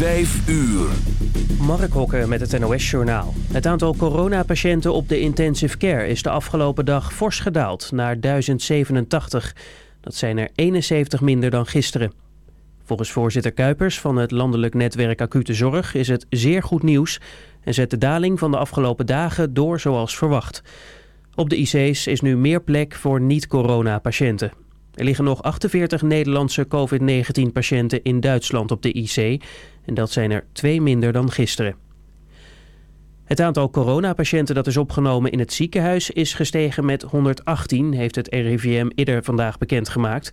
Vijf uur. Mark Hokker met het NOS Journaal. Het aantal coronapatiënten op de intensive care is de afgelopen dag fors gedaald naar 1087. Dat zijn er 71 minder dan gisteren. Volgens voorzitter Kuipers van het landelijk netwerk acute zorg is het zeer goed nieuws... en zet de daling van de afgelopen dagen door zoals verwacht. Op de IC's is nu meer plek voor niet-coronapatiënten. Er liggen nog 48 Nederlandse COVID-19-patiënten in Duitsland op de IC. En dat zijn er twee minder dan gisteren. Het aantal coronapatiënten dat is opgenomen in het ziekenhuis is gestegen met 118, heeft het RIVM eerder vandaag bekendgemaakt.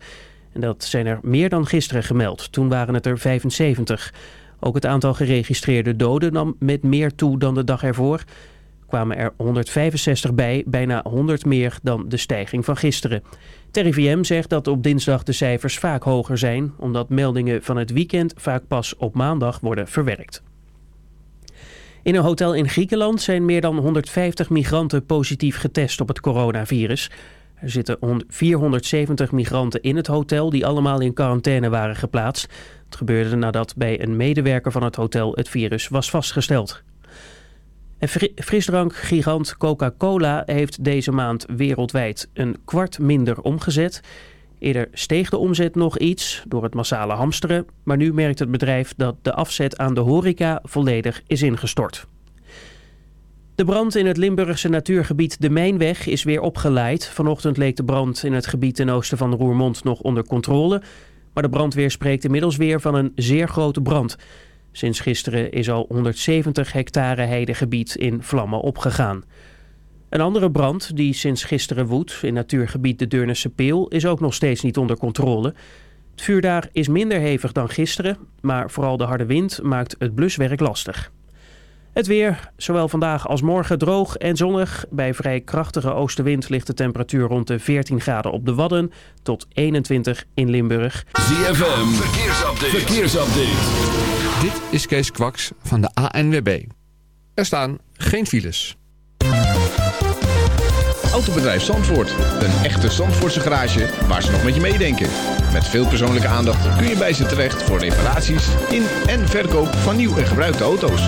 En dat zijn er meer dan gisteren gemeld. Toen waren het er 75. Ook het aantal geregistreerde doden nam met meer toe dan de dag ervoor kwamen er 165 bij, bijna 100 meer dan de stijging van gisteren. TRIVM zegt dat op dinsdag de cijfers vaak hoger zijn... omdat meldingen van het weekend vaak pas op maandag worden verwerkt. In een hotel in Griekenland zijn meer dan 150 migranten positief getest op het coronavirus. Er zitten 470 migranten in het hotel die allemaal in quarantaine waren geplaatst. Het gebeurde nadat bij een medewerker van het hotel het virus was vastgesteld. En frisdrankgigant Coca-Cola heeft deze maand wereldwijd een kwart minder omgezet. Eerder steeg de omzet nog iets door het massale hamsteren, maar nu merkt het bedrijf dat de afzet aan de horeca volledig is ingestort. De brand in het Limburgse natuurgebied De Mijnweg is weer opgeleid. Vanochtend leek de brand in het gebied ten oosten van Roermond nog onder controle. Maar de brandweer spreekt inmiddels weer van een zeer grote brand. Sinds gisteren is al 170 hectare heidegebied in vlammen opgegaan. Een andere brand die sinds gisteren woedt in natuurgebied de Deurnense Peel is ook nog steeds niet onder controle. Het vuur daar is minder hevig dan gisteren, maar vooral de harde wind maakt het bluswerk lastig. Het weer, zowel vandaag als morgen droog en zonnig. Bij vrij krachtige oostenwind ligt de temperatuur rond de 14 graden op de Wadden tot 21 in Limburg. ZFM, verkeersupdate. verkeersupdate. Dit is Kees Kwaks van de ANWB. Er staan geen files. Autobedrijf Zandvoort. Een echte Zandvoortse garage waar ze nog met je meedenken. Met veel persoonlijke aandacht kun je bij ze terecht voor reparaties in en verkoop van nieuw en gebruikte auto's.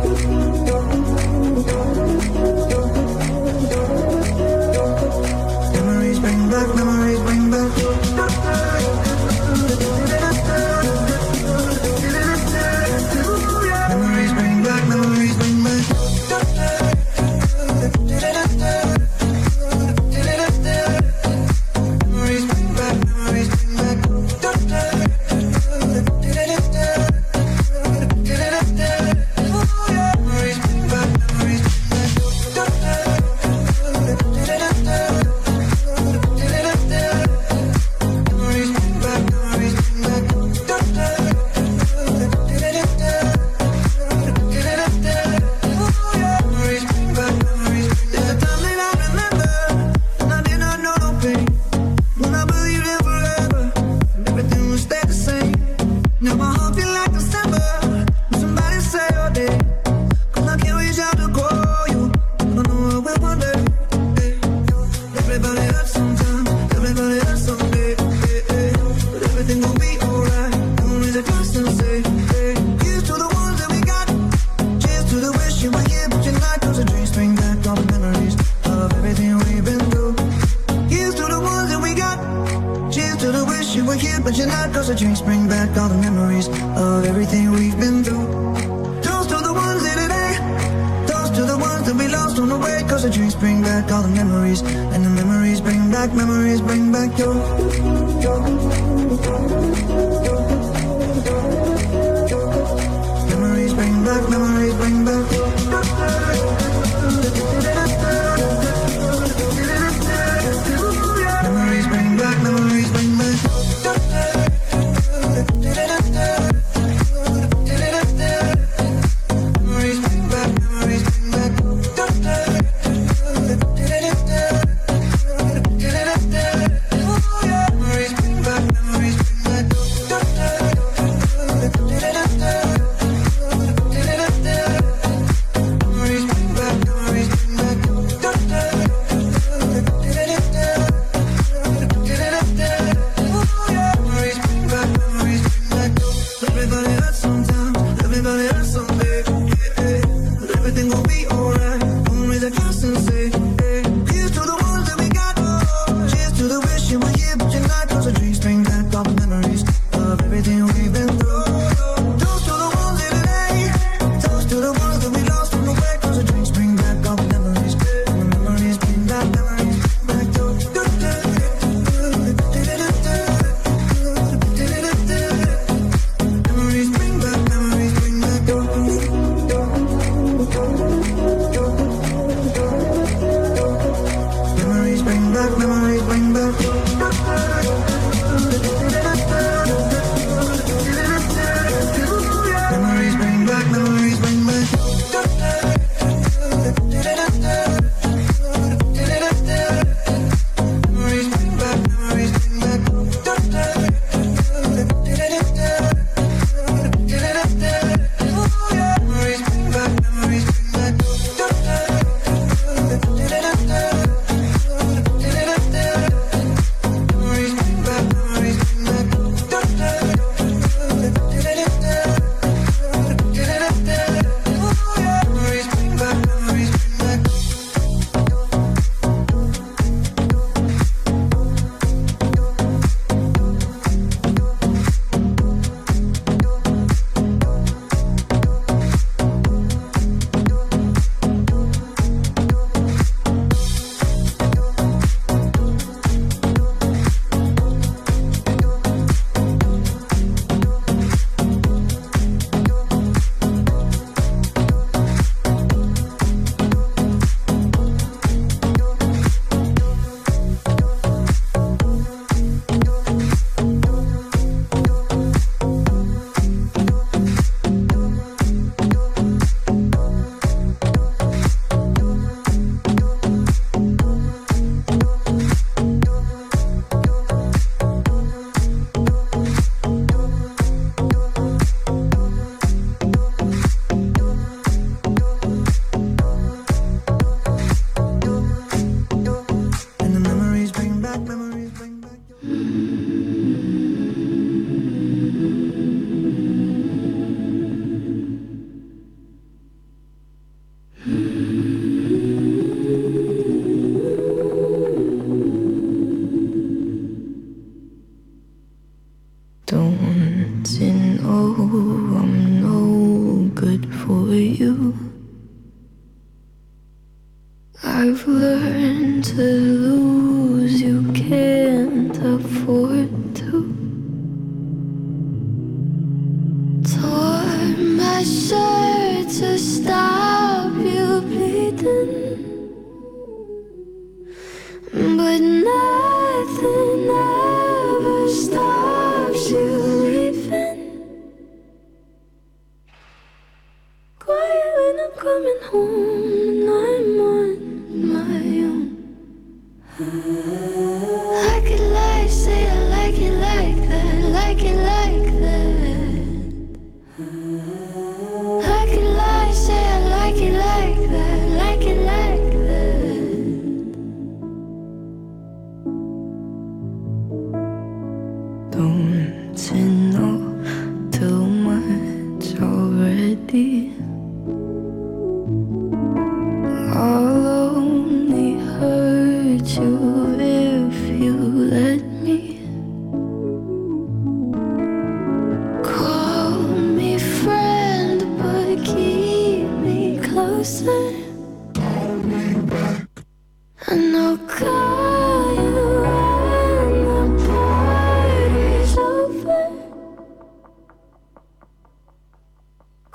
wanna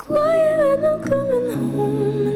Quiet when I'm coming home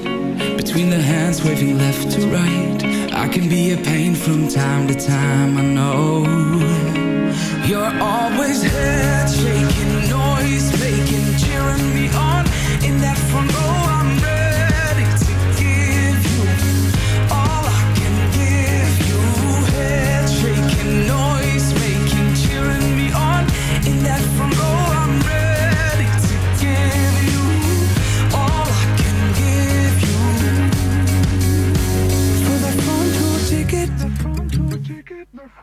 Between the hands waving left to right. I can be a pain from time to time, I know. You're always head shaking, noise making, cheering me on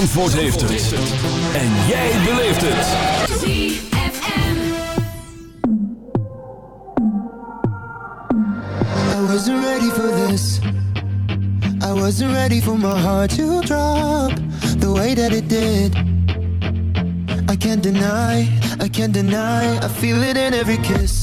Zandvoort heeft het. En jij beleeft het. ZFM. I wasn't ready for this. I wasn't ready for my heart to drop. The way that it did. I can't deny, I can't deny. I feel it in every kiss.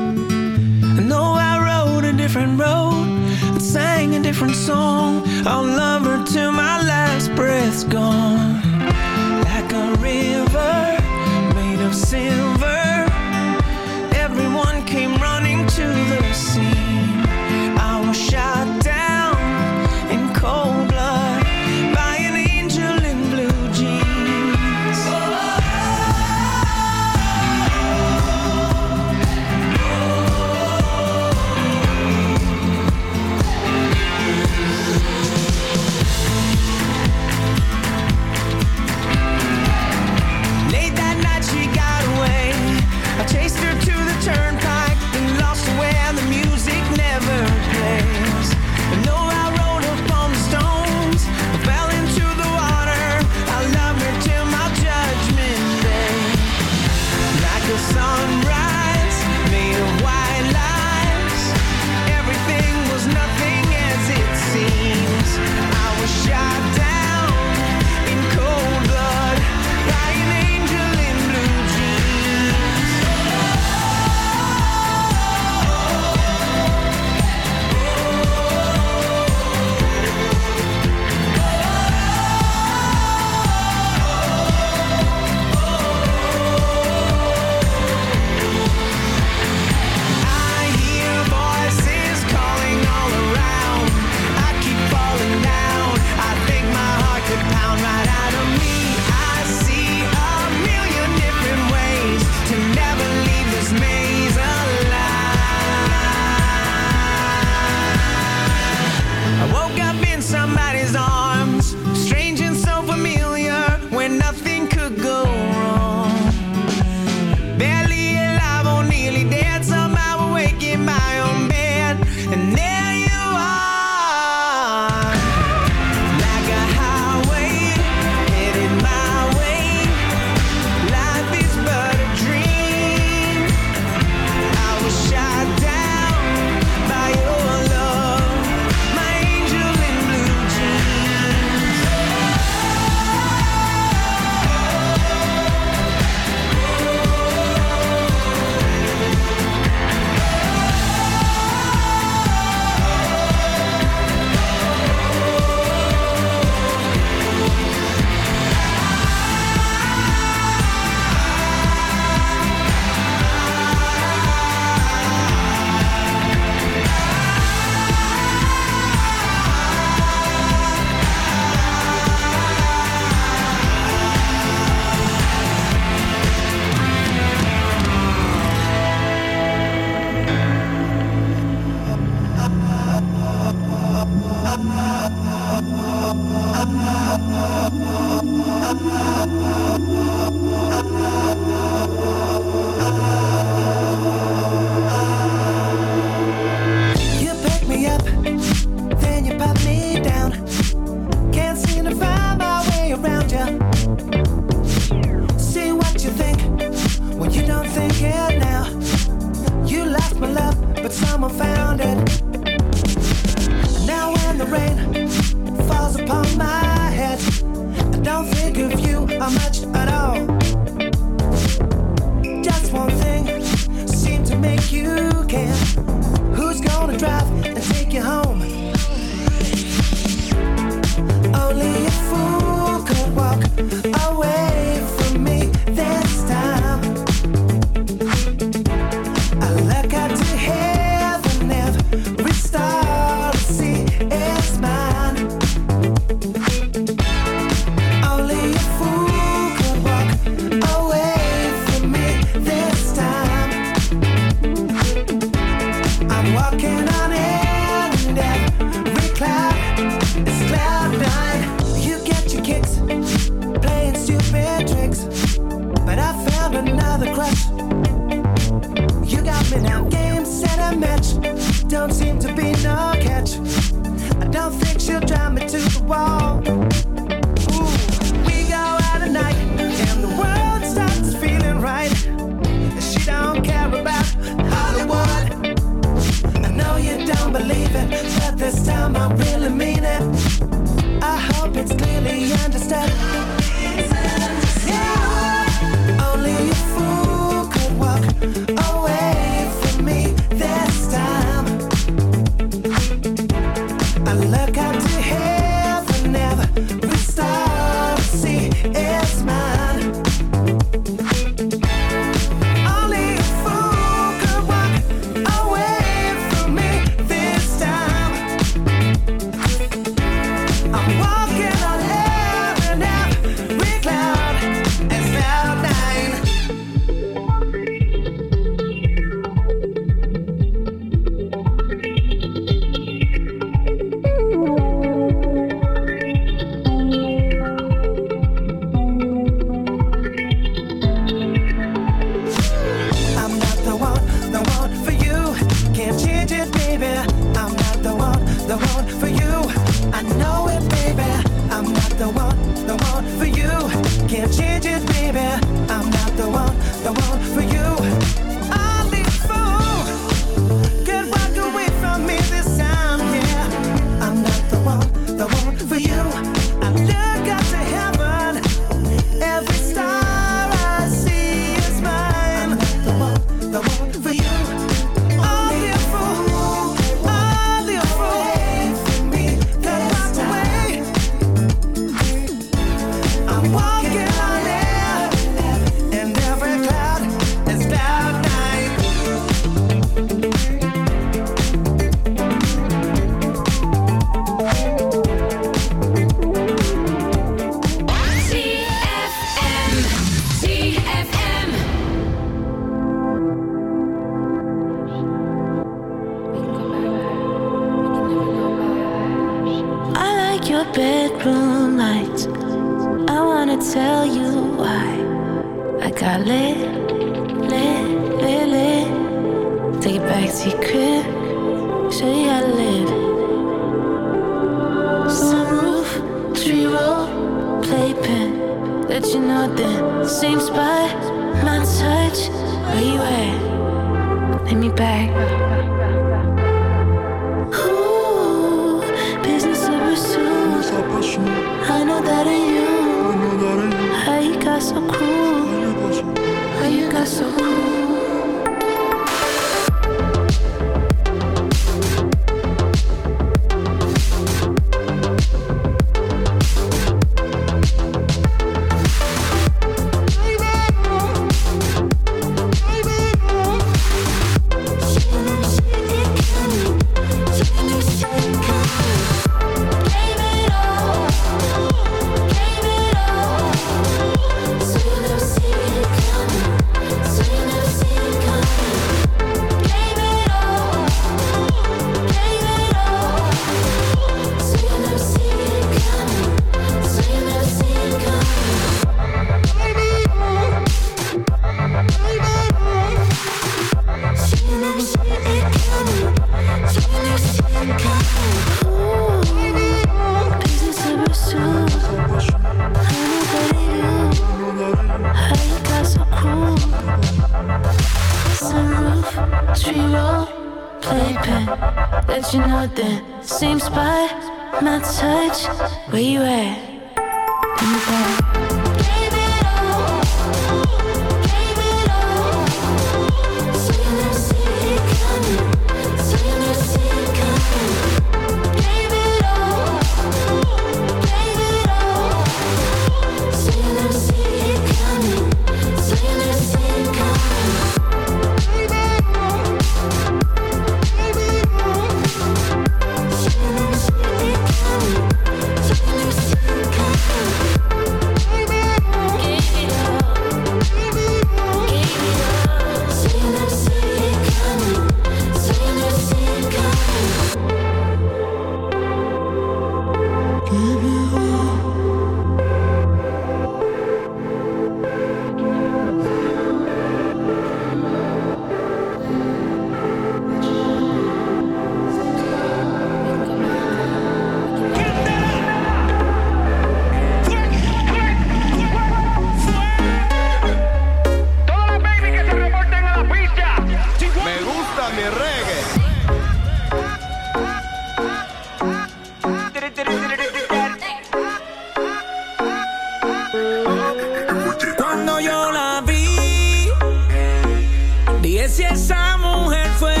Dije si esa mujer fuera